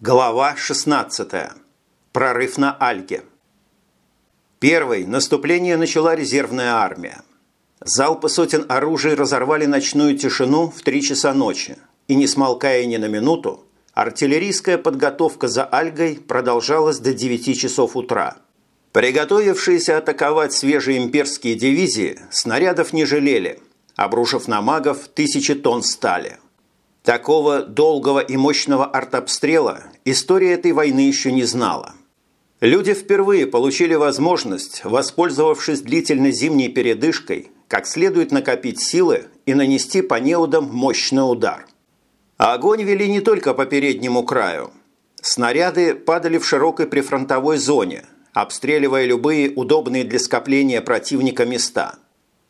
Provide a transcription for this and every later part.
Глава 16. Прорыв на Альге. Первой наступление начала резервная армия. Залпы сотен оружий разорвали ночную тишину в три часа ночи, и, не смолкая ни на минуту, артиллерийская подготовка за Альгой продолжалась до 9 часов утра. Приготовившиеся атаковать свежие имперские дивизии снарядов не жалели, обрушив на магов тысячи тонн стали – Такого долгого и мощного артобстрела история этой войны еще не знала. Люди впервые получили возможность, воспользовавшись длительной зимней передышкой, как следует накопить силы и нанести по неудам мощный удар. огонь вели не только по переднему краю. Снаряды падали в широкой прифронтовой зоне, обстреливая любые удобные для скопления противника места.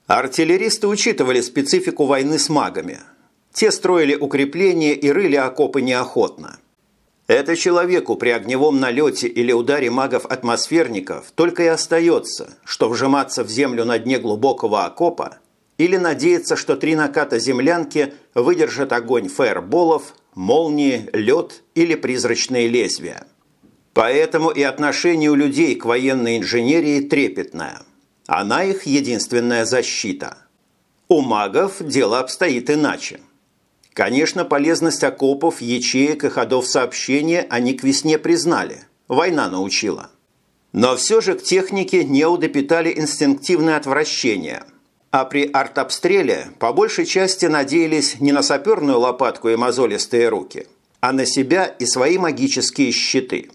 Артиллеристы учитывали специфику войны с магами – те строили укрепления и рыли окопы неохотно. Это человеку при огневом налете или ударе магов-атмосферников только и остается, что вжиматься в землю на дне глубокого окопа или надеяться, что три наката землянки выдержат огонь фаерболов, молнии, лед или призрачные лезвия. Поэтому и отношение у людей к военной инженерии трепетное. Она их единственная защита. У магов дело обстоит иначе. Конечно, полезность окопов, ячеек и ходов сообщения они к весне признали. Война научила. Но все же к технике неуды питали инстинктивное отвращение. А при артобстреле по большей части надеялись не на саперную лопатку и мозолистые руки, а на себя и свои магические щиты.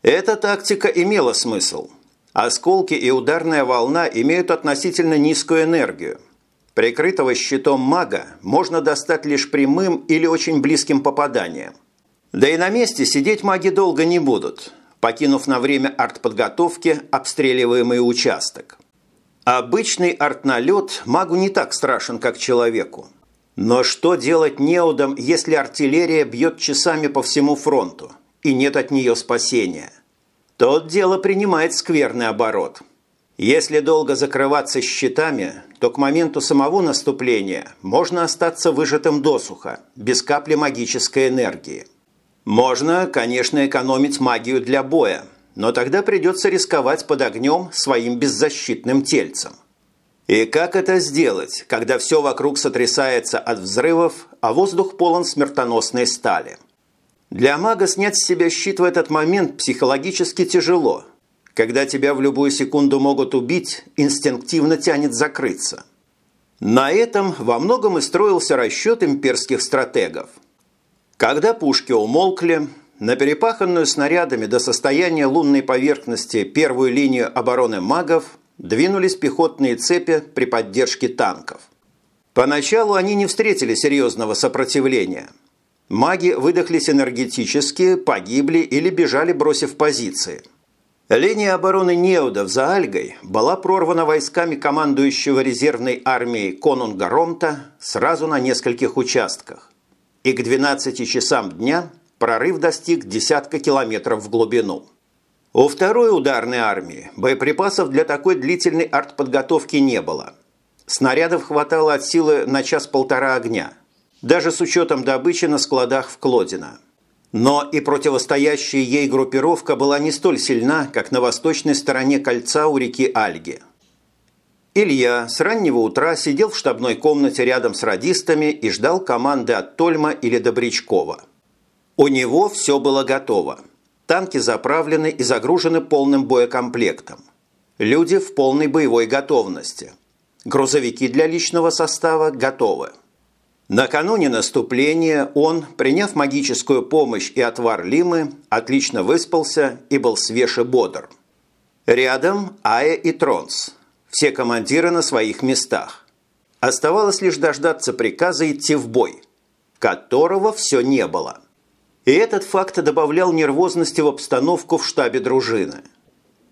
Эта тактика имела смысл. Осколки и ударная волна имеют относительно низкую энергию, Прикрытого щитом мага можно достать лишь прямым или очень близким попаданием. Да и на месте сидеть маги долго не будут, покинув на время артподготовки обстреливаемый участок. Обычный артналет магу не так страшен, как человеку. Но что делать неудом, если артиллерия бьет часами по всему фронту, и нет от нее спасения? Тот дело принимает скверный оборот – если долго закрываться щитами, то к моменту самого наступления можно остаться выжатым досуха, без капли магической энергии. Можно, конечно, экономить магию для боя, но тогда придется рисковать под огнем своим беззащитным тельцем. И как это сделать, когда все вокруг сотрясается от взрывов, а воздух полон смертоносной стали? Для мага снять с себя щит в этот момент психологически тяжело – когда тебя в любую секунду могут убить, инстинктивно тянет закрыться. На этом во многом и строился расчет имперских стратегов. Когда пушки умолкли, на перепаханную снарядами до состояния лунной поверхности первую линию обороны магов двинулись пехотные цепи при поддержке танков. Поначалу они не встретили серьезного сопротивления. Маги выдохлись энергетически, погибли или бежали, бросив позиции – Линия обороны Неудов за Альгой была прорвана войсками командующего резервной армией Конунга Ромта сразу на нескольких участках. И к 12 часам дня прорыв достиг десятка километров в глубину. У второй ударной армии боеприпасов для такой длительной артподготовки не было. Снарядов хватало от силы на час-полтора огня, даже с учетом добычи на складах в Клодино. Но и противостоящая ей группировка была не столь сильна, как на восточной стороне кольца у реки Альги. Илья с раннего утра сидел в штабной комнате рядом с радистами и ждал команды от Тольма или Добрячкова. У него все было готово. Танки заправлены и загружены полным боекомплектом. Люди в полной боевой готовности. Грузовики для личного состава готовы. Накануне наступления он, приняв магическую помощь и отвар лимы, отлично выспался и был свеж и бодр. Рядом Ая и Тронс. Все командиры на своих местах. Оставалось лишь дождаться приказа идти в бой, которого все не было. И этот факт добавлял нервозности в обстановку в штабе дружины.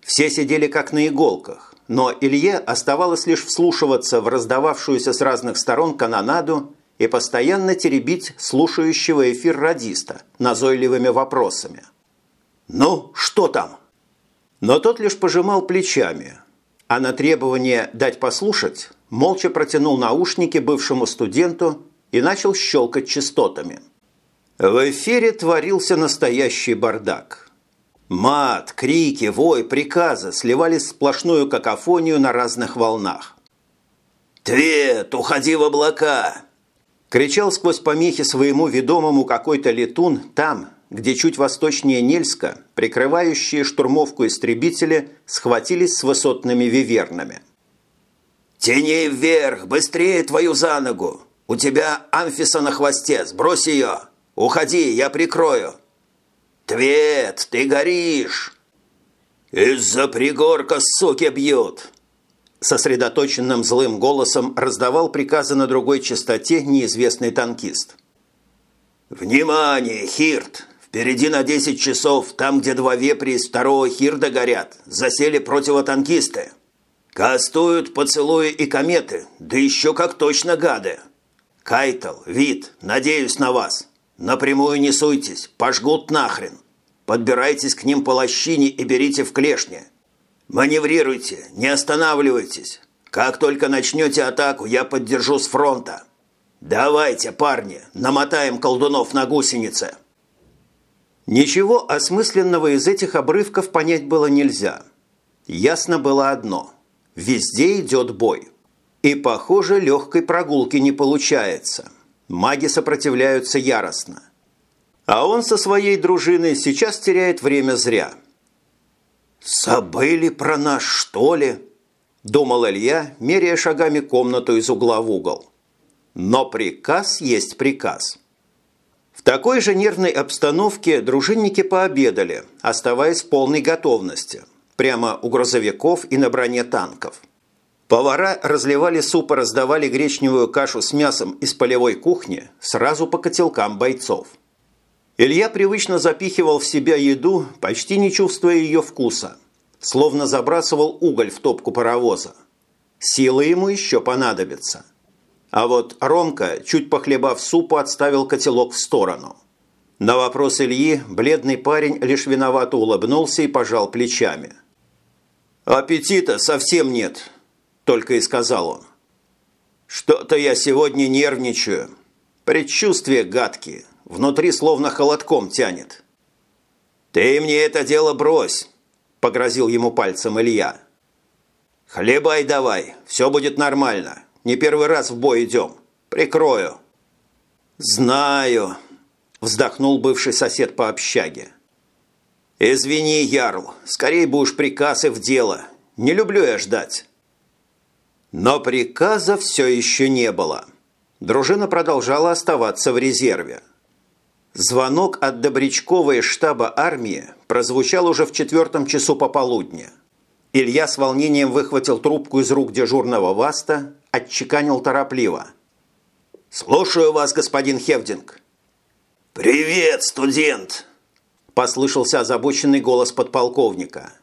Все сидели как на иголках, но Илье оставалось лишь вслушиваться в раздававшуюся с разных сторон канонаду и постоянно теребить слушающего эфир радиста назойливыми вопросами. «Ну, что там?» Но тот лишь пожимал плечами, а на требование «дать послушать» молча протянул наушники бывшему студенту и начал щелкать частотами. В эфире творился настоящий бардак. Мат, крики, вой, приказы сливались в сплошную какофонию на разных волнах. «Твет, уходи в облака!» Кричал сквозь помехи своему ведомому какой-то летун там, где чуть восточнее Нельска, прикрывающие штурмовку истребители, схватились с высотными вивернами. «Тяни вверх! Быстрее твою за ногу! У тебя амфиса на хвосте! Сбрось ее! Уходи, я прикрою!» «Твет, ты горишь!» «Из-за пригорка суки бьют!» Сосредоточенным злым голосом раздавал приказы на другой частоте неизвестный танкист. «Внимание, Хирт! Впереди на 10 часов, там, где два вепри из второго Хирда горят, засели противотанкисты. Кастуют поцелуи и кометы, да еще как точно гады. Кайтл, Вид, надеюсь на вас. Напрямую не суйтесь, пожгут нахрен. Подбирайтесь к ним по лощине и берите в клешне. Маневрируйте, не останавливайтесь. Как только начнете атаку, я поддержу с фронта. Давайте, парни, намотаем колдунов на гусеницы. Ничего осмысленного из этих обрывков понять было нельзя. Ясно было одно – везде идет бой. И, похоже, легкой прогулки не получается. Маги сопротивляются яростно. А он со своей дружиной сейчас теряет время зря. «Забыли про нас, что ли?» – думал Илья, меряя шагами комнату из угла в угол. Но приказ есть приказ. В такой же нервной обстановке дружинники пообедали, оставаясь в полной готовности, прямо у грузовиков и на броне танков. Повара разливали суп и раздавали гречневую кашу с мясом из полевой кухни сразу по котелкам бойцов. Илья привычно запихивал в себя еду, почти не чувствуя ее вкуса, словно забрасывал уголь в топку паровоза. Силы ему еще понадобятся. А вот Ромка, чуть похлебав супу, отставил котелок в сторону. На вопрос Ильи бледный парень лишь виновато улыбнулся и пожал плечами. «Аппетита совсем нет», – только и сказал он. «Что-то я сегодня нервничаю. Предчувствия гадкие». Внутри словно холодком тянет. «Ты мне это дело брось!» – погрозил ему пальцем Илья. «Хлебай давай, все будет нормально. Не первый раз в бой идем. Прикрою». «Знаю», – вздохнул бывший сосед по общаге. «Извини, Ярл, скорее бы уж приказ и в дело. Не люблю я ждать». Но приказа все еще не было. Дружина продолжала оставаться в резерве. Звонок от Добрячкова из штаба армии прозвучал уже в четвертом часу пополудня. Илья с волнением выхватил трубку из рук дежурного Васта, отчеканил торопливо. «Слушаю вас, господин Хевдинг». «Привет, студент!» – послышался озабоченный голос подполковника.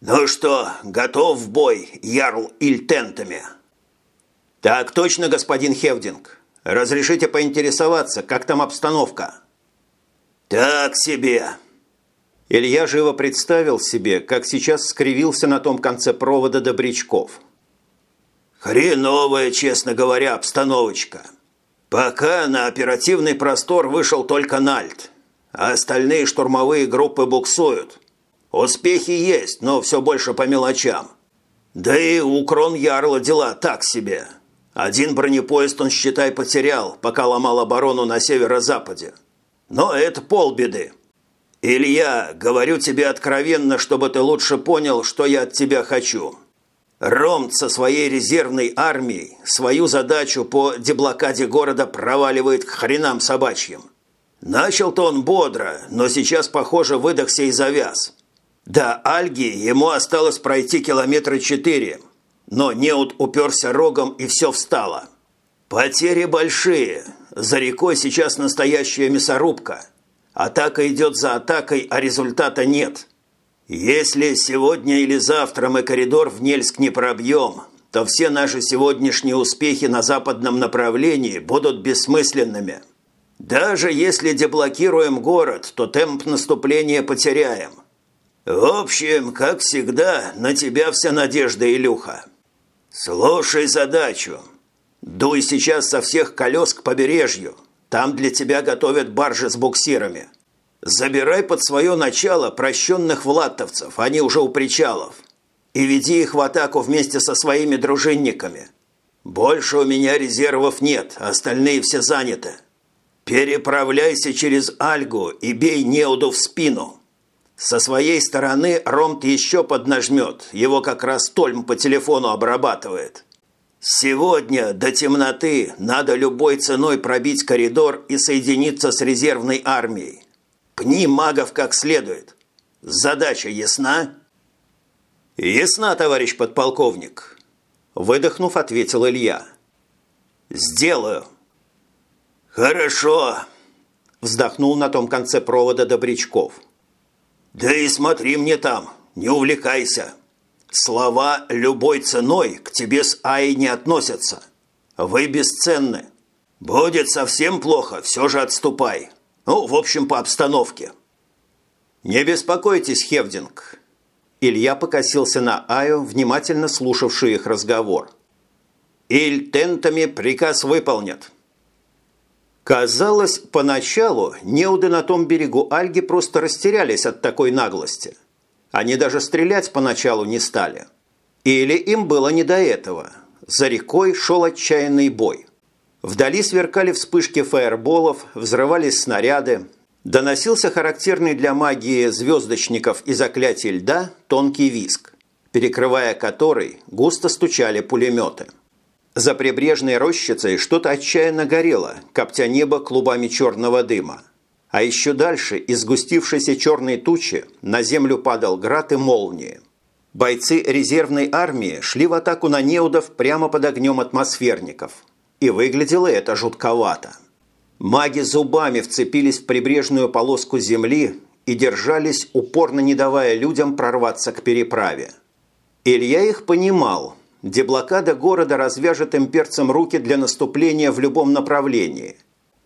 «Ну что, готов в бой, Ярл Ильтентами?» «Так точно, господин Хевдинг. Разрешите поинтересоваться, как там обстановка?» «Так себе!» Илья живо представил себе, как сейчас скривился на том конце провода Добрячков. «Хреновая, честно говоря, обстановочка. Пока на оперативный простор вышел только Нальт, а остальные штурмовые группы буксуют. Успехи есть, но все больше по мелочам. Да и у Крон Ярла дела так себе». Один бронепоезд он, считай, потерял, пока ломал оборону на северо-западе. Но это полбеды. Илья, говорю тебе откровенно, чтобы ты лучше понял, что я от тебя хочу. Ромт со своей резервной армией свою задачу по деблокаде города проваливает к хренам собачьим. Начал-то он бодро, но сейчас, похоже, выдохся и завяз. До Альги ему осталось пройти километра четыре – но неуд уперся рогом и все встало. Потери большие. За рекой сейчас настоящая мясорубка. Атака идет за атакой, а результата нет. Если сегодня или завтра мы коридор в Нельск не пробьем, то все наши сегодняшние успехи на западном направлении будут бессмысленными. Даже если деблокируем город, то темп наступления потеряем. В общем, как всегда, на тебя вся надежда, Илюха. «Слушай задачу. Дуй сейчас со всех колес к побережью. Там для тебя готовят баржи с буксирами. Забирай под свое начало прощенных влаттовцев, они уже у причалов. И веди их в атаку вместе со своими дружинниками. Больше у меня резервов нет, остальные все заняты. Переправляйся через Альгу и бей Неуду в спину. Со своей стороны Ромт еще поднажмет, его как раз Тольм по телефону обрабатывает. Сегодня до темноты надо любой ценой пробить коридор и соединиться с резервной армией. Пни магов как следует. Задача ясна? Ясна, товарищ подполковник. Выдохнув, ответил Илья. Сделаю. Хорошо. Вздохнул на том конце провода Добрячков. Да и смотри мне там, не увлекайся. Слова «любой ценой» к тебе с Ай не относятся. Вы бесценны. Будет совсем плохо, все же отступай. Ну, в общем, по обстановке. Не беспокойтесь, Хевдинг. Илья покосился на Аю, внимательно слушавший их разговор. Иль тентами приказ выполнят. Казалось, поначалу неуды на том берегу Альги просто растерялись от такой наглости. Они даже стрелять поначалу не стали. Или им было не до этого. За рекой шел отчаянный бой. Вдали сверкали вспышки фаерболов, взрывались снаряды. Доносился характерный для магии звездочников и заклятий льда тонкий виск, перекрывая который густо стучали пулеметы. За прибрежной рощицей что-то отчаянно горело, коптя небо клубами черного дыма. А еще дальше из сгустившейся черной тучи на землю падал град и молнии. Бойцы резервной армии шли в атаку на неудов прямо под огнем атмосферников. И выглядело это жутковато. Маги зубами вцепились в прибрежную полоску земли и держались, упорно не давая людям прорваться к переправе. Илья их понимал – Деблокада города развяжет имперцам руки для наступления в любом направлении.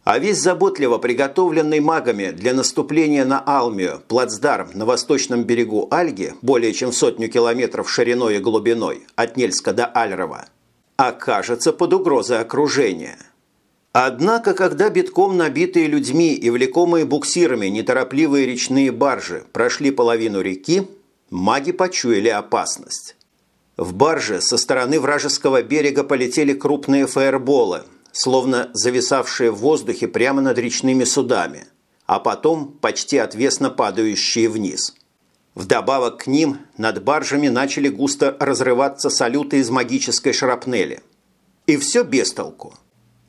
А весь заботливо приготовленный магами для наступления на Алмию плацдарм на восточном берегу Альги, более чем сотню километров шириной и глубиной, от Нельска до Альрова, окажется под угрозой окружения. Однако, когда битком набитые людьми и влекомые буксирами неторопливые речные баржи прошли половину реки, маги почуяли опасность. В барже со стороны вражеского берега полетели крупные фаерболы, словно зависавшие в воздухе прямо над речными судами, а потом почти отвесно падающие вниз. Вдобавок к ним над баржами начали густо разрываться салюты из магической шрапнели. И все без толку.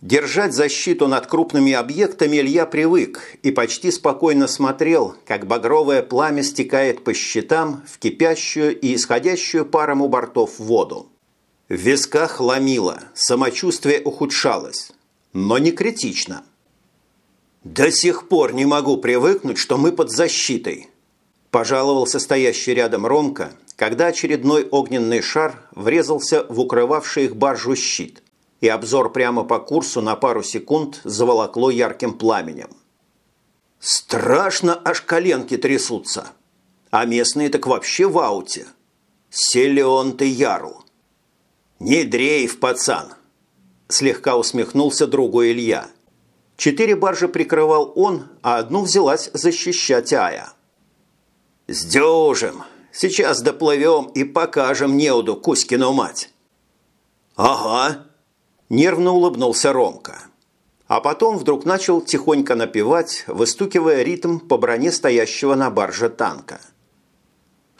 Держать защиту над крупными объектами Илья привык и почти спокойно смотрел, как багровое пламя стекает по щитам в кипящую и исходящую паром у бортов воду. В висках ломило, самочувствие ухудшалось, но не критично. «До сих пор не могу привыкнуть, что мы под защитой», – пожаловался стоящий рядом Ромка, когда очередной огненный шар врезался в укрывавший их баржу щит – и обзор прямо по курсу на пару секунд заволокло ярким пламенем. Страшно, аж коленки трясутся. А местные так вообще в ауте. Силен ты, Ярл. Не дрейф, пацан. Слегка усмехнулся другу Илья. Четыре баржи прикрывал он, а одну взялась защищать Ая. «Сдюжим. Сейчас доплывем и покажем неуду Кузькину мать». «Ага», Нервно улыбнулся Ромка. А потом вдруг начал тихонько напевать, выстукивая ритм по броне стоящего на барже танка.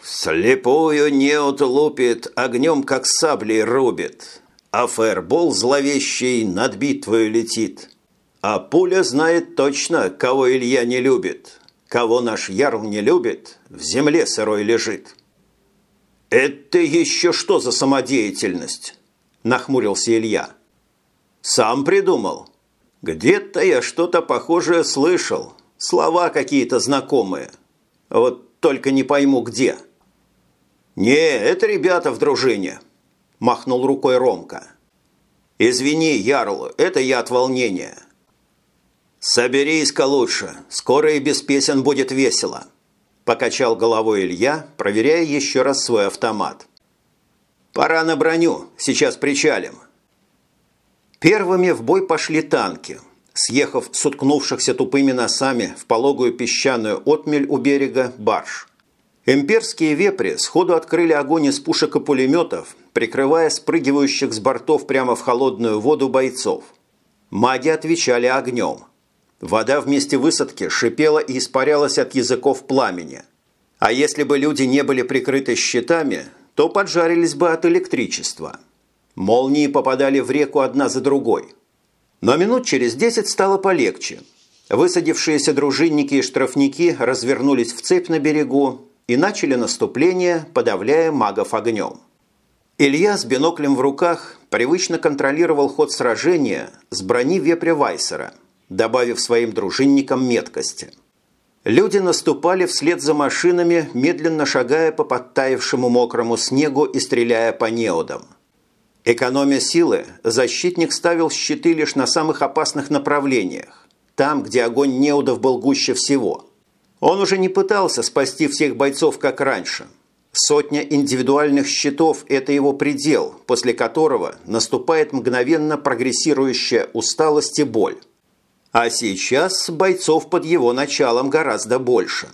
«Слепую неот лупит, огнем как саблей рубит, а фаербол зловещий над битвою летит. А пуля знает точно, кого Илья не любит, кого наш ярл не любит, в земле сырой лежит». «Это еще что за самодеятельность?» – нахмурился Илья. Сам придумал. Где-то я что-то похожее слышал. Слова какие-то знакомые. Вот только не пойму где. Не, это ребята в дружине. Махнул рукой Ромка. Извини, Ярл, это я от волнения. Соберись-ка лучше. Скоро и без песен будет весело. Покачал головой Илья, проверяя еще раз свой автомат. Пора на броню. Сейчас причалим. Первыми в бой пошли танки. съехав с уткнувшихся тупыми носами в пологую песчаную отмель у берега барж. Имперские вепри сходу открыли огонь из пушек и пулеметов, прикрывая спрыгивающих с бортов прямо в холодную воду бойцов. Маги отвечали огнем. Вода вместе высадки шипела и испарялась от языков пламени. А если бы люди не были прикрыты щитами, то поджарились бы от электричества. Молнии попадали в реку одна за другой. Но минут через десять стало полегче. Высадившиеся дружинники и штрафники развернулись в цепь на берегу и начали наступление, подавляя магов огнем. Илья с биноклем в руках привычно контролировал ход сражения с брони вепря Вайсера, добавив своим дружинникам меткости. Люди наступали вслед за машинами, медленно шагая по подтаявшему мокрому снегу и стреляя по неодам. Экономя силы, защитник ставил щиты лишь на самых опасных направлениях, там, где огонь неудов был гуще всего. Он уже не пытался спасти всех бойцов, как раньше. Сотня индивидуальных щитов – это его предел, после которого наступает мгновенно прогрессирующая усталость и боль. А сейчас бойцов под его началом гораздо больше.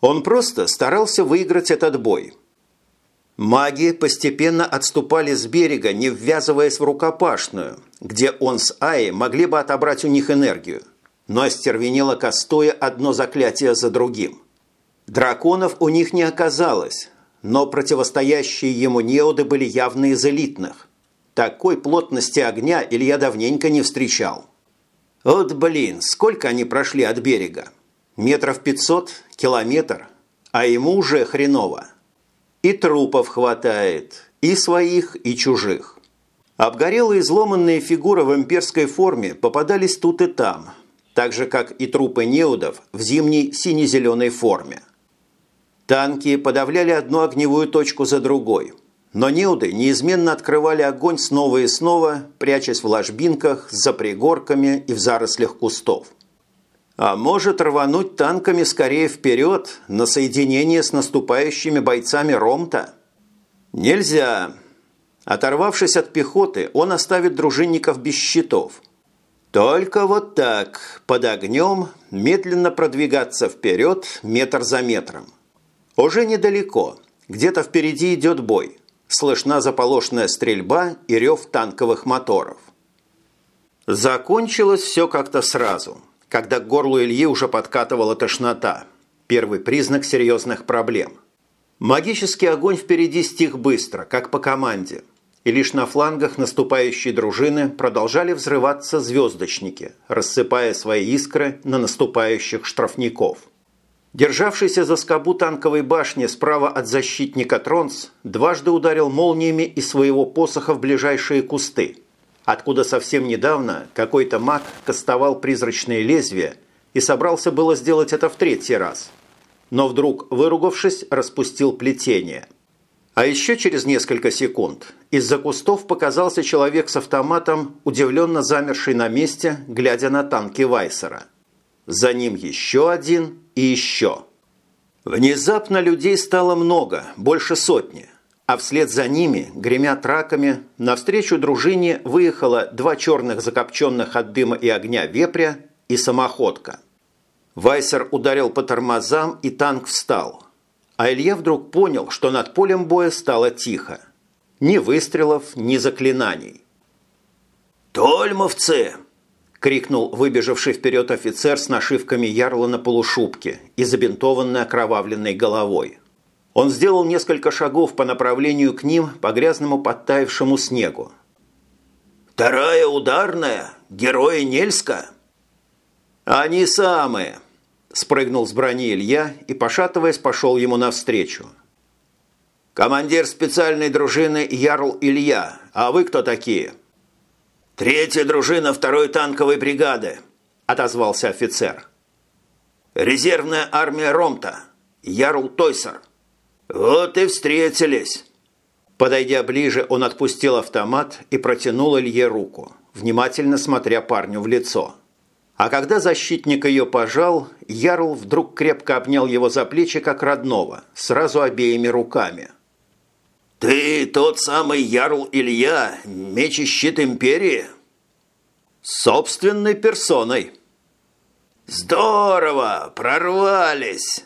Он просто старался выиграть этот бой. Маги постепенно отступали с берега, не ввязываясь в рукопашную, где он с Аей могли бы отобрать у них энергию. Но остервенело кастуя одно заклятие за другим. Драконов у них не оказалось, но противостоящие ему неоды были явно из элитных. Такой плотности огня Илья давненько не встречал. Вот блин, сколько они прошли от берега? Метров пятьсот? Километр? А ему уже хреново. И трупов хватает, и своих, и чужих. Обгорелые изломанные фигуры в имперской форме попадались тут и там, так же, как и трупы неудов в зимней сине-зеленой форме. Танки подавляли одну огневую точку за другой – но неуды неизменно открывали огонь снова и снова, прячась в ложбинках, за пригорками и в зарослях кустов. А может рвануть танками скорее вперед на соединение с наступающими бойцами Ромта? Нельзя. Оторвавшись от пехоты, он оставит дружинников без щитов. Только вот так, под огнем, медленно продвигаться вперед метр за метром. Уже недалеко, где-то впереди идет бой – Слышна заполошная стрельба и рев танковых моторов. Закончилось все как-то сразу, когда к горлу Ильи уже подкатывала тошнота. Первый признак серьезных проблем. Магический огонь впереди стих быстро, как по команде. И лишь на флангах наступающей дружины продолжали взрываться звездочники, рассыпая свои искры на наступающих штрафников – Державшийся за скобу танковой башни справа от защитника Тронс дважды ударил молниями из своего посоха в ближайшие кусты, откуда совсем недавно какой-то маг кастовал призрачные лезвия и собрался было сделать это в третий раз. Но вдруг, выругавшись, распустил плетение. А еще через несколько секунд из-за кустов показался человек с автоматом, удивленно замерший на месте, глядя на танки Вайсера. За ним еще один – и еще. Внезапно людей стало много, больше сотни. А вслед за ними, гремя траками, навстречу дружине выехало два черных закопченных от дыма и огня вепря и самоходка. Вайсер ударил по тормозам, и танк встал. А Илья вдруг понял, что над полем боя стало тихо. Ни выстрелов, ни заклинаний. «Тольмовцы!» – крикнул выбежавший вперед офицер с нашивками ярла на полушубке и забинтованной окровавленной головой. Он сделал несколько шагов по направлению к ним по грязному подтаявшему снегу. «Вторая ударная? Герои Нельска?» «Они самые!» – спрыгнул с брони Илья и, пошатываясь, пошел ему навстречу. «Командир специальной дружины Ярл Илья. А вы кто такие?» «Третья дружина второй танковой бригады», – отозвался офицер. «Резервная армия Ромта. Ярл Тойсер. Вот и встретились». Подойдя ближе, он отпустил автомат и протянул Илье руку, внимательно смотря парню в лицо. А когда защитник ее пожал, Ярл вдруг крепко обнял его за плечи, как родного, сразу обеими руками – «Ты тот самый Ярл Илья, меч и щит Империи?» Собственной персоной. «Здорово! Прорвались!»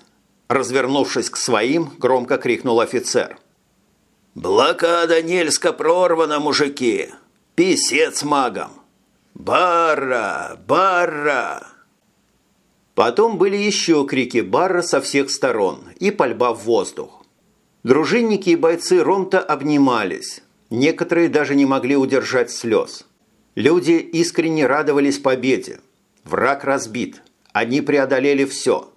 Развернувшись к своим, громко крикнул офицер. «Блокада Нельска прорвана, мужики! Писец магом! Барра! Барра!» Потом были еще крики барра со всех сторон и пальба в воздух. Дружинники и бойцы Ромта обнимались. Некоторые даже не могли удержать слез. Люди искренне радовались победе. Враг разбит. Они преодолели все.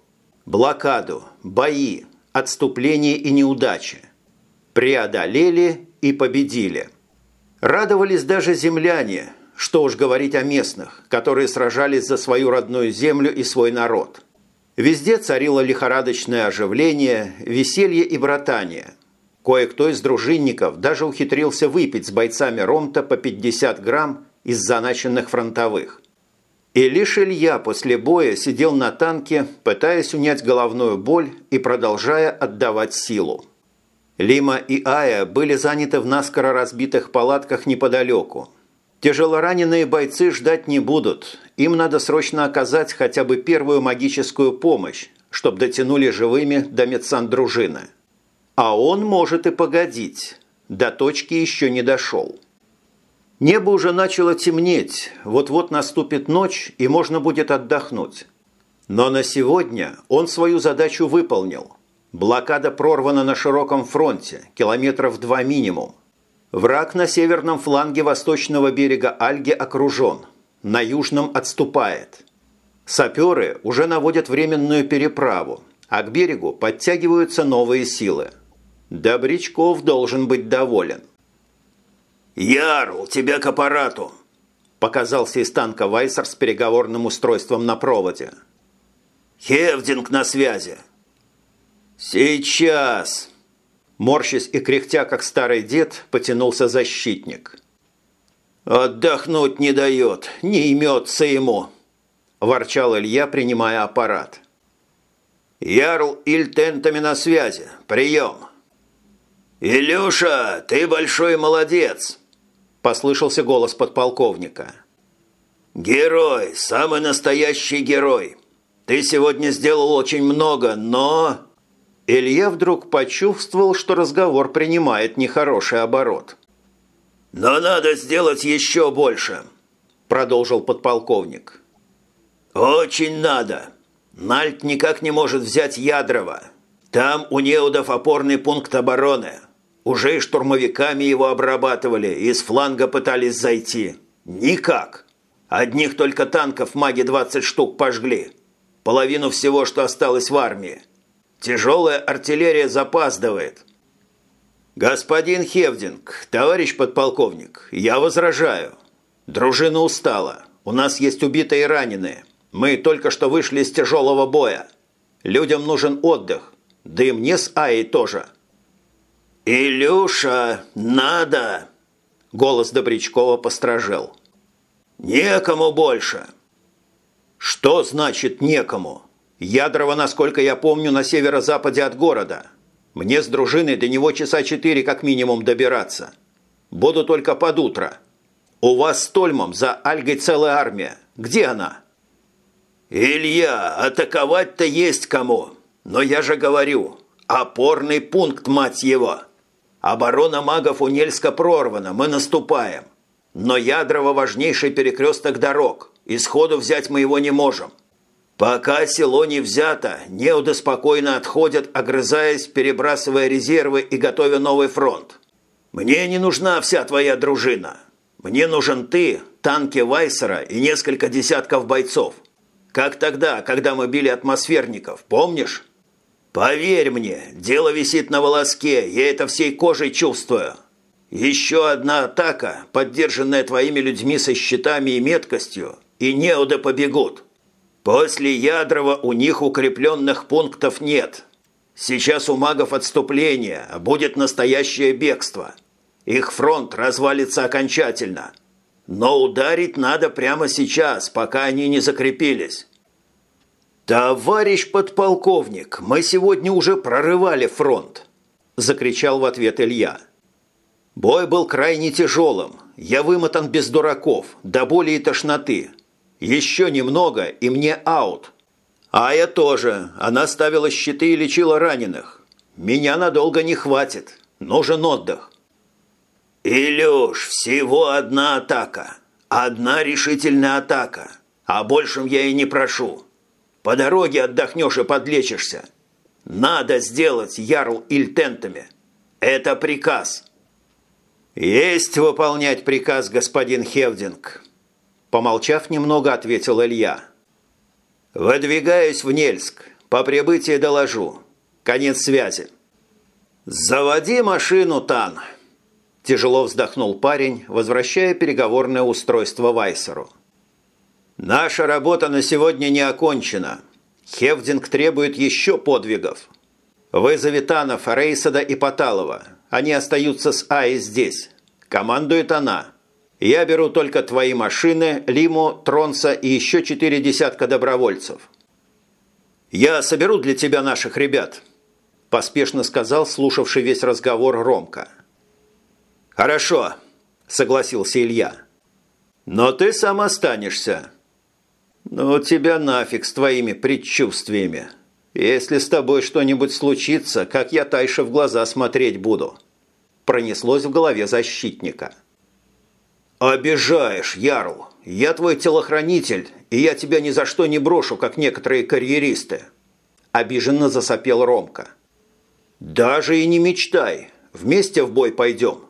Блокаду, бои, отступление и неудачи. Преодолели и победили. Радовались даже земляне, что уж говорить о местных, которые сражались за свою родную землю и свой народ. Везде царило лихорадочное оживление, веселье и братание. Кое-кто из дружинников даже ухитрился выпить с бойцами Ромта по 50 грамм из заначенных фронтовых. И лишь Илья после боя сидел на танке, пытаясь унять головную боль и продолжая отдавать силу. Лима и Ая были заняты в наскоро разбитых палатках неподалеку. Тяжелораненые бойцы ждать не будут. Им надо срочно оказать хотя бы первую магическую помощь, чтобы дотянули живыми до медсан-дружины. А он может и погодить. До точки еще не дошел. Небо уже начало темнеть, вот-вот наступит ночь, и можно будет отдохнуть. Но на сегодня он свою задачу выполнил. Блокада прорвана на широком фронте, километров два минимум. Враг на северном фланге восточного берега Альги окружен, на южном отступает. Саперы уже наводят временную переправу, а к берегу подтягиваются новые силы. Добрячков должен быть доволен. «Ярл, тебя к аппарату!» Показался из танка Вайсер с переговорным устройством на проводе. «Хевдинг на связи!» «Сейчас!» Морщась и кряхтя, как старый дед, потянулся защитник. «Отдохнуть не дает, не имется ему!» Ворчал Илья, принимая аппарат. «Ярл Ильтентами на связи. Прием!» «Илюша, ты большой молодец!» Послышался голос подполковника. «Герой, самый настоящий герой. Ты сегодня сделал очень много, но...» Илья вдруг почувствовал, что разговор принимает нехороший оборот. «Но надо сделать еще больше», – продолжил подполковник. «Очень надо. Нальт никак не может взять Ядрова. Там у неудов опорный пункт обороны. Уже и штурмовиками его обрабатывали, и с фланга пытались зайти. Никак. Одних только танков маги 20 штук пожгли. Половину всего, что осталось в армии. Тяжелая артиллерия запаздывает. Господин Хевдинг, товарищ подполковник, я возражаю. Дружина устала. У нас есть убитые и раненые. Мы только что вышли из тяжелого боя. Людям нужен отдых. Да и мне с Аей тоже. «Илюша, надо!» Голос Добрячкова постражел. «Некому больше!» «Что значит «некому»?» Ядрово, насколько я помню, на северо-западе от города. Мне с дружиной до него часа четыре как минимум добираться. Буду только под утро. У вас с Тольмом за Альгой целая армия. Где она?» «Илья, атаковать-то есть кому. Но я же говорю, опорный пункт, мать его!» Оборона магов у Нельска прорвана, мы наступаем. Но Ядрово важнейший перекресток дорог, и сходу взять мы его не можем. Пока село не взято, неуды спокойно отходят, огрызаясь, перебрасывая резервы и готовя новый фронт. Мне не нужна вся твоя дружина. Мне нужен ты, танки Вайсера и несколько десятков бойцов. Как тогда, когда мы били атмосферников, помнишь? «Поверь мне, дело висит на волоске, я это всей кожей чувствую. Еще одна атака, поддержанная твоими людьми со щитами и меткостью, и неуды побегут. После Ядрова у них укрепленных пунктов нет. Сейчас у магов отступление, а будет настоящее бегство. Их фронт развалится окончательно. Но ударить надо прямо сейчас, пока они не закрепились». «Товарищ подполковник, мы сегодня уже прорывали фронт!» – закричал в ответ Илья. Бой был крайне тяжелым. Я вымотан без дураков, до боли и тошноты. Еще немного, и мне аут. А я тоже. Она ставила щиты и лечила раненых. Меня надолго не хватит. Нужен отдых. «Илюш, всего одна атака. Одна решительная атака. А большим я и не прошу. По дороге отдохнешь и подлечишься. Надо сделать ярл ильтентами. Это приказ». «Есть выполнять приказ, господин Хевдинг», – помолчав немного, ответил Илья. «Выдвигаюсь в Нельск. По прибытии доложу. Конец связи». «Заводи машину, Тан!» Тяжело вздохнул парень, возвращая переговорное устройство Вайсеру. «Наша работа на сегодня не окончена. Хевдинг требует еще подвигов. Вызови Танов, Рейсада и Поталова. Они остаются с Аи здесь. Командует она. Я беру только твои машины, Лиму, Тронса и еще четыре десятка добровольцев. Я соберу для тебя наших ребят», – поспешно сказал слушавший весь разговор Ромка. «Хорошо», – согласился Илья. «Но ты сам останешься». «Ну, тебя нафиг с твоими предчувствиями. Если с тобой что-нибудь случится, как я Тайше в глаза смотреть буду?» Пронеслось в голове защитника. «Обижаешь, Ярл. Я твой телохранитель, и я тебя ни за что не брошу, как некоторые карьеристы». Обиженно засопел Ромка. «Даже и не мечтай. Вместе в бой пойдем.